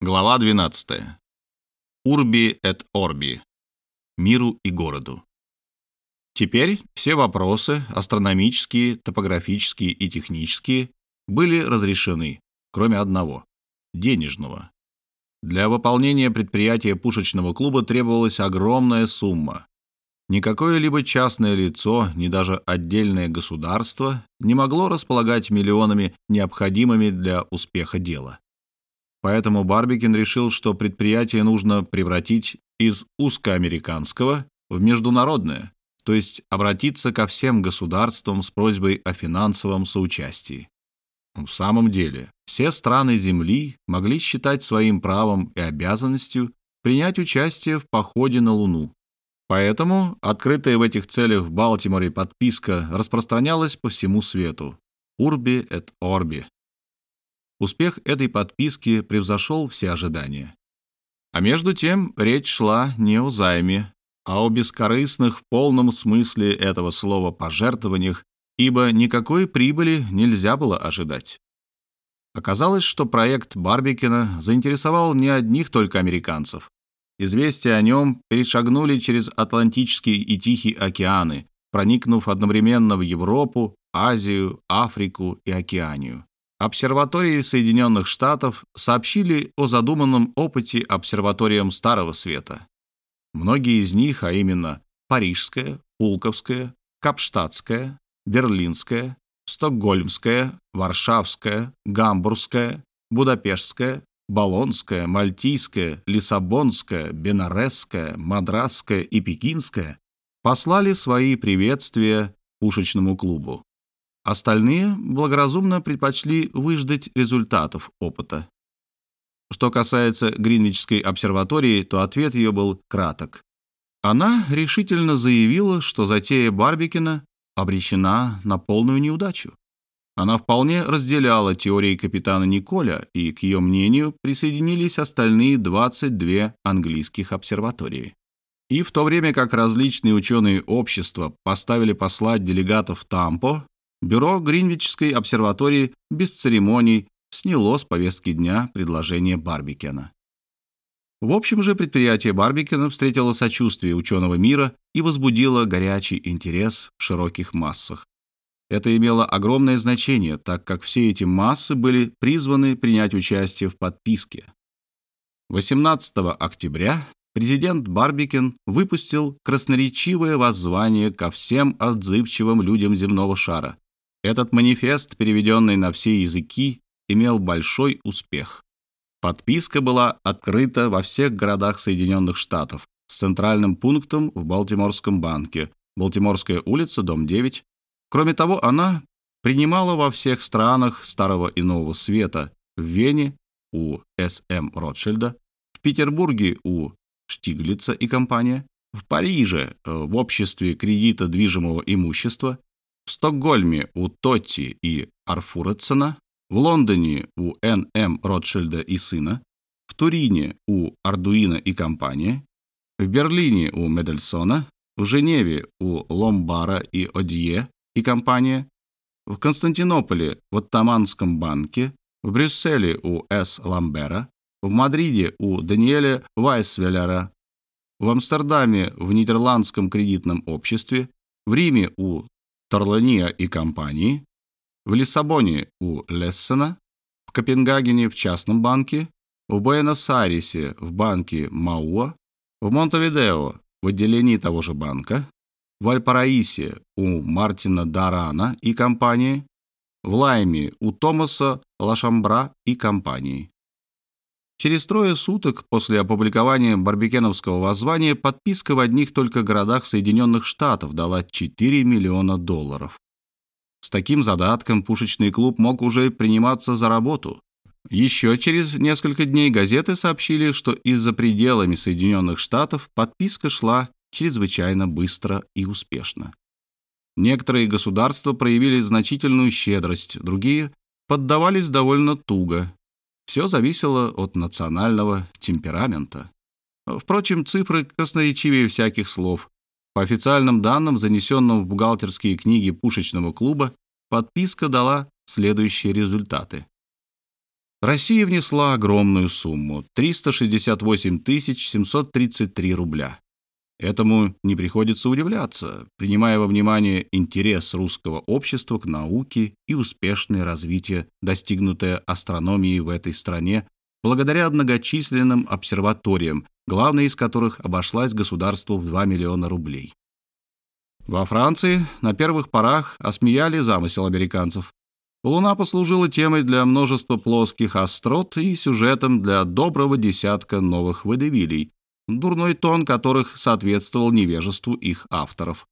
Глава 12. Урби et Орби. Миру и городу. Теперь все вопросы, астрономические, топографические и технические, были разрешены, кроме одного – денежного. Для выполнения предприятия пушечного клуба требовалась огромная сумма. Никакое либо частное лицо, ни даже отдельное государство не могло располагать миллионами, необходимыми для успеха дела. Поэтому Барбикин решил, что предприятие нужно превратить из узкоамериканского в международное, то есть обратиться ко всем государствам с просьбой о финансовом соучастии. В самом деле, все страны Земли могли считать своим правом и обязанностью принять участие в походе на Луну. Поэтому открытая в этих целях в Балтиморе подписка распространялась по всему свету. Урби et Орби Успех этой подписки превзошел все ожидания. А между тем речь шла не о займе, а о бескорыстных в полном смысле этого слова пожертвованиях, ибо никакой прибыли нельзя было ожидать. Оказалось, что проект Барбикина заинтересовал не одних только американцев. Известия о нем перешагнули через Атлантический и Тихий океаны, проникнув одновременно в Европу, Азию, Африку и Океанию. Обсерватории Соединенных Штатов сообщили о задуманном опыте обсерваториям Старого Света. Многие из них, а именно Парижская, Пулковская, Капштадтская, Берлинская, Стокгольмская, Варшавская, Гамбургская, Будапештская, Болонская, Мальтийская, Лиссабонская, Бенаресская, Мадрасская и Пекинская послали свои приветствия пушечному клубу. Остальные благоразумно предпочли выждать результатов опыта. Что касается Гринвичской обсерватории, то ответ ее был краток. Она решительно заявила, что затея Барбикина обречена на полную неудачу. Она вполне разделяла теории капитана Николя, и к ее мнению присоединились остальные 22 английских обсерватории. И в то время как различные ученые общества поставили послать делегатов Тампо, Бюро Гринвичской обсерватории без церемоний сняло с повестки дня предложение Барбикена. В общем же, предприятие Барбикена встретило сочувствие ученого мира и возбудило горячий интерес в широких массах. Это имело огромное значение, так как все эти массы были призваны принять участие в подписке. 18 октября президент Барбикен выпустил красноречивое воззвание ко всем отзывчивым людям земного шара, этот манифест, переведенный на все языки, имел большой успех. Подписка была открыта во всех городах Соединенных Штатов с центральным пунктом в Балтиморском банке, Балтиморская улица, дом 9. Кроме того, она принимала во всех странах Старого и Нового Света, в Вене у С.М. Ротшильда, в Петербурге у Штиглица и компания, в Париже э, в обществе кредита движимого имущества, в Стокгольме у Тотти и Арфуретсона, в Лондоне у Н.М. Ротшильда и сына, в Турине у Ардуина и компания, в Берлине у Медельсона, в Женеве у Ломбара и Одье и компания, в Константинополе в Оттаманском банке, в Брюсселе у С. Ламбера, в Мадриде у Даниэля Вайсвеллера, в Амстердаме в Нидерландском кредитном обществе, в Риме у Торлания и компании, в Лиссабоне у Лессена, в Копенгагене в частном банке, в Буэнос-Айресе в банке Мауа, в Монтевидео в отделении того же банка, в Альпараисе у Мартина Дарана и компании, в Лайме у Томаса Лашамбра и компании. Через трое суток после опубликования барбекеновского воззвания подписка в одних только городах Соединенных Штатов дала 4 миллиона долларов. С таким задатком пушечный клуб мог уже приниматься за работу. Еще через несколько дней газеты сообщили, что из-за пределами Соединенных Штатов подписка шла чрезвычайно быстро и успешно. Некоторые государства проявили значительную щедрость, другие поддавались довольно туго, все зависело от национального темперамента. Впрочем, цифры красноречивее всяких слов. По официальным данным, занесенным в бухгалтерские книги пушечного клуба, подписка дала следующие результаты. Россия внесла огромную сумму – 368 733 рубля. Этому не приходится удивляться, принимая во внимание интерес русского общества к науке и успешное развитие, достигнутое астрономией в этой стране благодаря многочисленным обсерваториям, главная из которых обошлась государству в 2 миллиона рублей. Во Франции на первых порах осмеяли замысел американцев. Луна послужила темой для множества плоских острот и сюжетом для доброго десятка новых водевилей, дурной тон которых соответствовал невежеству их авторов.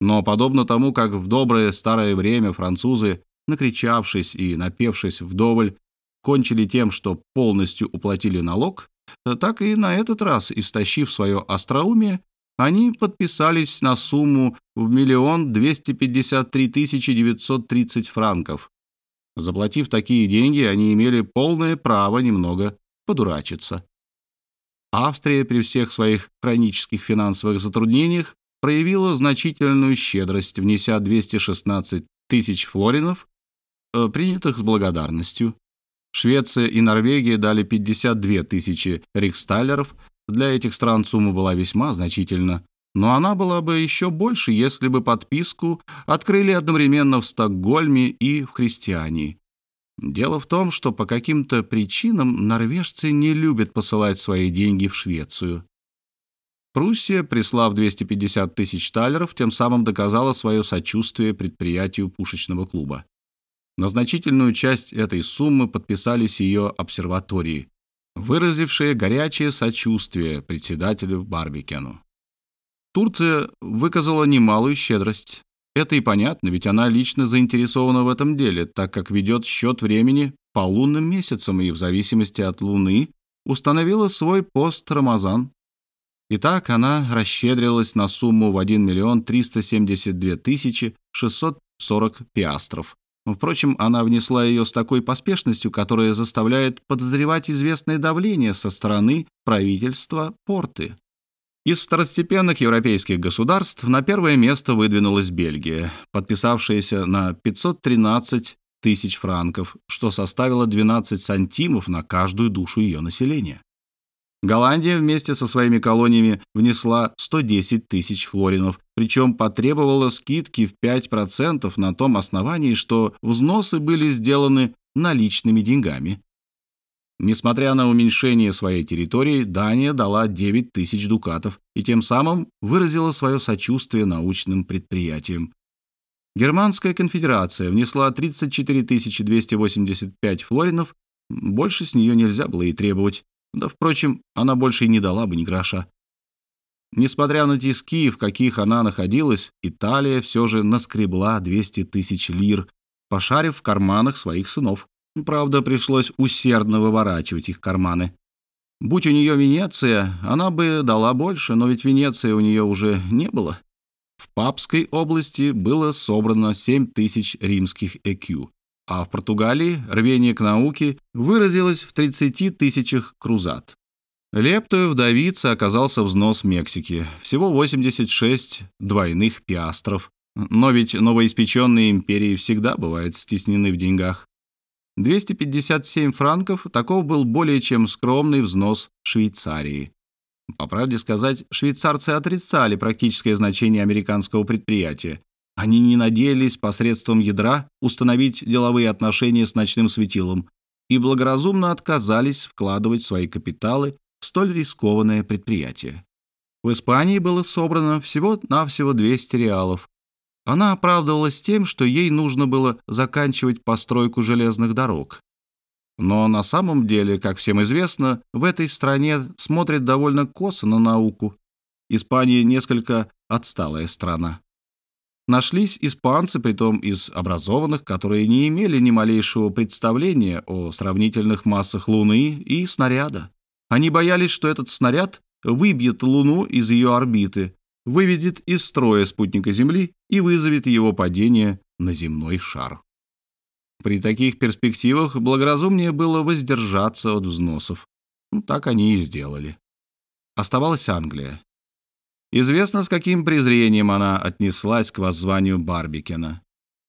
Но подобно тому, как в доброе старое время французы, накричавшись и напевшись вдоволь, кончили тем, что полностью уплатили налог, так и на этот раз, истощив свое остроумие, они подписались на сумму в миллион двести пятьдесят три тысячи девятьсот тридцать франков. Заплатив такие деньги, они имели полное право немного подурачиться. Австрия при всех своих хронических финансовых затруднениях проявила значительную щедрость, внеся 216 тысяч флоринов, э, принятых с благодарностью. Швеция и Норвегия дали 52 тысячи риксталлеров. Для этих стран сумма была весьма значительна, но она была бы еще больше, если бы подписку открыли одновременно в Стокгольме и в Христиании. Дело в том, что по каким-то причинам норвежцы не любят посылать свои деньги в Швецию. Пруссия, прислав 250 тысяч талеров, тем самым доказала свое сочувствие предприятию пушечного клуба. На значительную часть этой суммы подписались ее обсерватории, выразившие горячее сочувствие председателю Барбикену. Турция выказала немалую щедрость. Это и понятно, ведь она лично заинтересована в этом деле, так как ведет счет времени по лунным месяцам и в зависимости от луны установила свой пост Рамазан. Итак, она расщедрилась на сумму в 1 миллион 372 тысячи 640 пиастров. Впрочем, она внесла ее с такой поспешностью, которая заставляет подозревать известное давление со стороны правительства Порты. Из второстепенных европейских государств на первое место выдвинулась Бельгия, подписавшаяся на 513 тысяч франков, что составило 12 сантимов на каждую душу ее населения. Голландия вместе со своими колониями внесла 110 тысяч флоринов, причем потребовала скидки в 5% на том основании, что взносы были сделаны наличными деньгами. Несмотря на уменьшение своей территории, Дания дала 9 тысяч дукатов и тем самым выразила свое сочувствие научным предприятиям. Германская конфедерация внесла 34 285 флоринов, больше с нее нельзя было и требовать, да, впрочем, она больше и не дала бы ни гроша. Несмотря на тиски, в каких она находилась, Италия все же наскребла 200 тысяч лир, пошарив в карманах своих сынов. Правда, пришлось усердно выворачивать их карманы. Будь у нее Венеция, она бы дала больше, но ведь Венеции у нее уже не было. В Папской области было собрано 7 тысяч римских ЭКЮ, а в Португалии рвение к науке выразилось в 30 тысячах крузат. Лептою вдовице оказался взнос Мексики, всего 86 двойных пиастров. Но ведь новоиспеченные империи всегда бывают стеснены в деньгах. 257 франков – таков был более чем скромный взнос Швейцарии. По правде сказать, швейцарцы отрицали практическое значение американского предприятия. Они не надеялись посредством ядра установить деловые отношения с ночным светилом и благоразумно отказались вкладывать свои капиталы в столь рискованное предприятие. В Испании было собрано всего-навсего 200 реалов, она оправдывалась тем, что ей нужно было заканчивать постройку железных дорог. Но на самом деле, как всем известно, в этой стране смотрят довольно косо на науку. Испания несколько отсталая страна. Нашлись испанцы, притом из образованных, которые не имели ни малейшего представления о сравнительных массах Луны и снаряда. Они боялись, что этот снаряд выбьет Луну из ее орбиты, выведет из строя спутника Земли и вызовет его падение на земной шар. При таких перспективах благоразумнее было воздержаться от взносов. Ну, так они и сделали. Оставалась Англия. Известно, с каким презрением она отнеслась к воззванию Барбикена.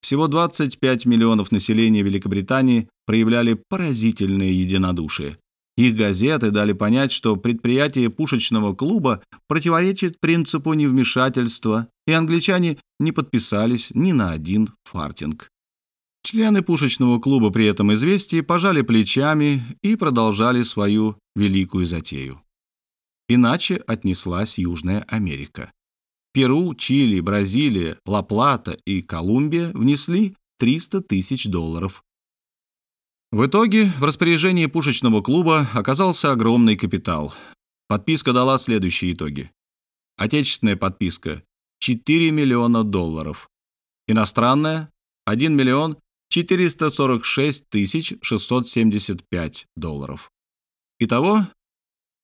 всего 25 миллионов населения Великобритании проявляли поразительное единодушие. Их газеты дали понять, что предприятие пушечного клуба противоречит принципу невмешательства, и англичане не подписались ни на один фартинг. Члены пушечного клуба при этом известии пожали плечами и продолжали свою великую затею. Иначе отнеслась Южная Америка. Перу, Чили, Бразилия, Ла-Плата и Колумбия внесли 300 тысяч долларов. В итоге в распоряжении пушечного клуба оказался огромный капитал. Подписка дала следующие итоги. Отечественная подписка – 4 миллиона долларов. Иностранная – 1 миллион 446 тысяч 675 долларов. Итого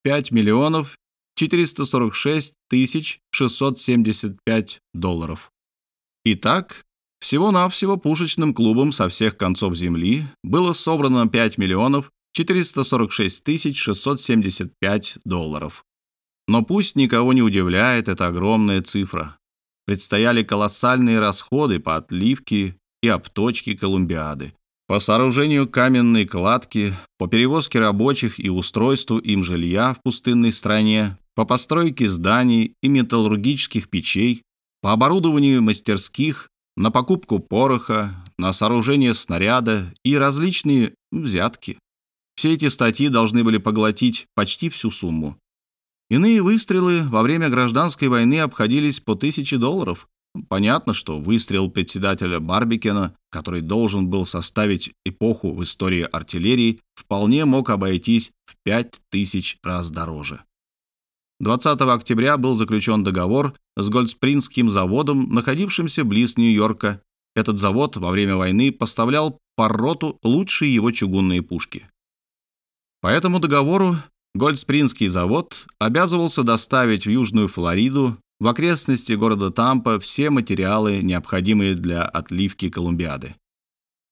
5 миллионов 446 тысяч 675 долларов. Итак, всего-навсего пушечным клубом со всех концов Земли было собрано 5 миллионов 446 тысяч 675 долларов. Но пусть никого не удивляет эта огромная цифра. Предстояли колоссальные расходы по отливке и обточки Колумбиады, по сооружению каменной кладки, по перевозке рабочих и устройству им жилья в пустынной стране, по постройке зданий и металлургических печей, по оборудованию мастерских, на покупку пороха, на сооружение снаряда и различные взятки. Все эти статьи должны были поглотить почти всю сумму. Иные выстрелы во время гражданской войны обходились по тысяче долларов, Понятно, что выстрел председателя Барбикена, который должен был составить эпоху в истории артиллерии, вполне мог обойтись в 5000 раз дороже. 20 октября был заключен договор с Гольдспринским заводом, находившимся близ Нью-Йорка. Этот завод во время войны поставлял Парроту лучшие его чугунные пушки. По этому договору Гольдспринский завод обязывался доставить в Южную Флориду в окрестности города Тампа все материалы, необходимые для отливки Колумбиады.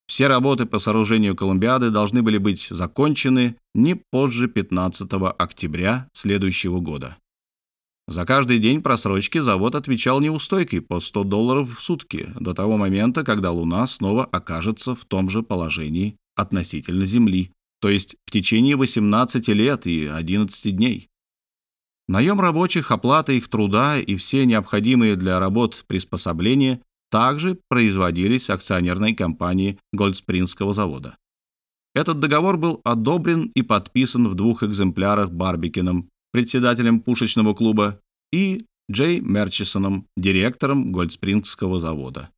Все работы по сооружению Колумбиады должны были быть закончены не позже 15 октября следующего года. За каждый день просрочки завод отвечал неустойкой по 100 долларов в сутки до того момента, когда Луна снова окажется в том же положении относительно Земли, то есть в течение 18 лет и 11 дней. Наем рабочих, оплата их труда и все необходимые для работ приспособления также производились акционерной компанией Гольдспринского завода. Этот договор был одобрен и подписан в двух экземплярах Барбикиным, председателем пушечного клуба, и Джей Мерчисоном, директором Гольдспрингского завода.